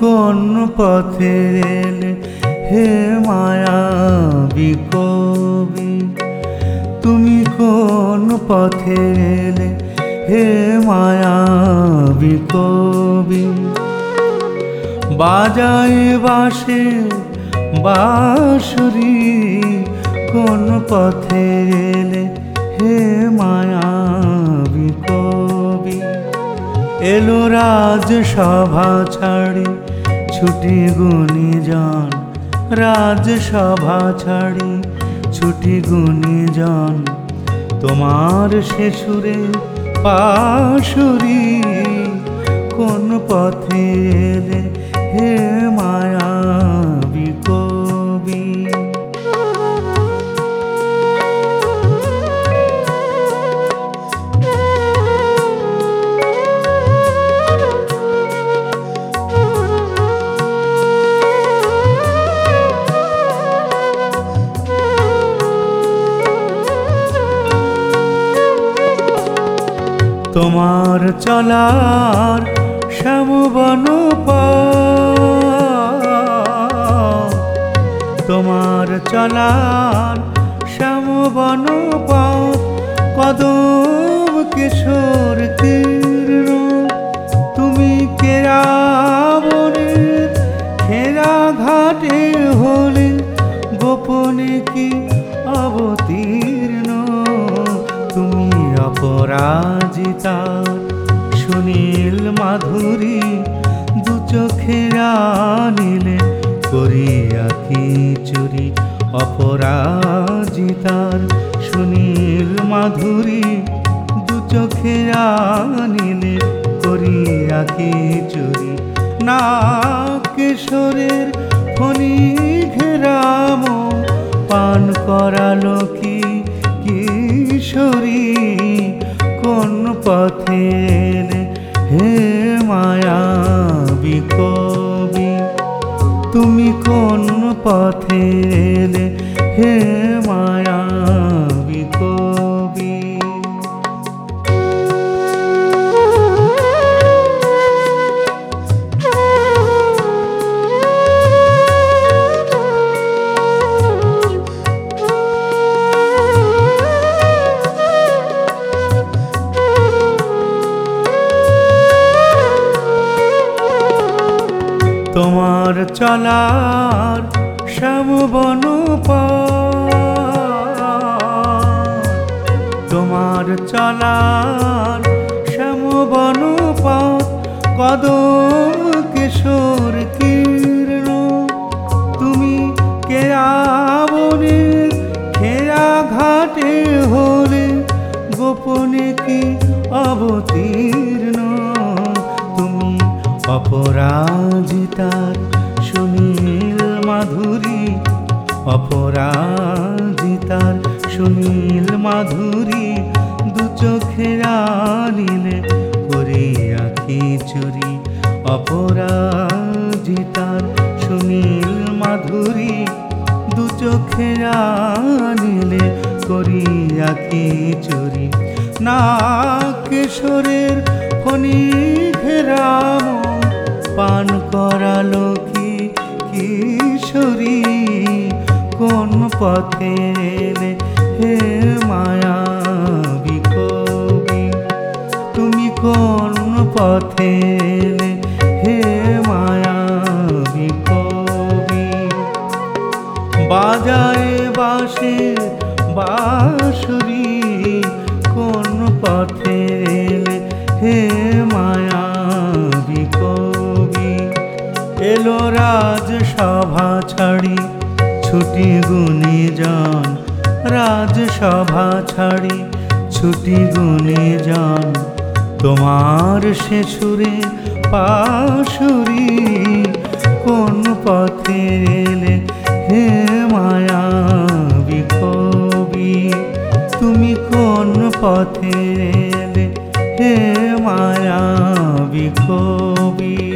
কোন পথে হে মায়া কবি। তুমি কোন পথে হে মায়া কবি। বাজায় বাসে বাঁশুরি কোন পথে এলে হে মায়া কবি। এলো রাজ সভা ছাড়ি ছুটি গুনি যান রাজসভা ছাড়ি ছুটি গুনি যান তোমার শেষুরে পাশুরি, কোন পথে এলে হে মায়া তোমার চলার শ্যামবন। তোমার চলার শ্যামবন কদম কিশোর কীর্ণ তুমি কেরাবনের খেরা ঘাটে হলে গোপনে কি অবতীর্ণ? অপরাজিতা সুনীল মাধুরী, দু চোখেরা নিলে করিয়া কি চুরি? অপরাজিতার সুনীল মাধুরী, দু চোখেরা নিলে করিয়া কি চুরি? না কিশোরের ফণি ঘেরাম, পান করালো কি কিশোরী? পথে হে মায়া বিকবি তুমি কোন পথে হে মায়া চলার শ্যামবন। তোমার চলার শ্যামবন কদম কিশোর কীর্ণ তুমি কেরাবনের খেরা ঘাটে হলে গোপনে কি অবতীর্ণ তুমি অপরাজিতার সুনীল মাধুরী, অপরাজিতার সুনীল মাধুরী, দু চোখেরা নিলে করিয়া কি চুরি? অপরাজিতার সুনীল মাধুরী, দু চোখেরা নিলে করিয়া কি চুরি? না কিশোরের ফণি ঘেরাম পান করালো পথে হে মায়া কবি তুমি কোন পথে হে মায়া কবি বাজায় বাসে বাঁশুরি, কোন পথে হে মায়া কবি এলো রাজ সভা ছাড়ি ছুটি গুণীজন রাজসভা ছাড়ি ছুটি গুণীজন তোমার সে সুরে পাশুরি, কোন পথে এলে হে মায়া বিকবি তুমি কোন পথে এলে হে মায়া বিকবি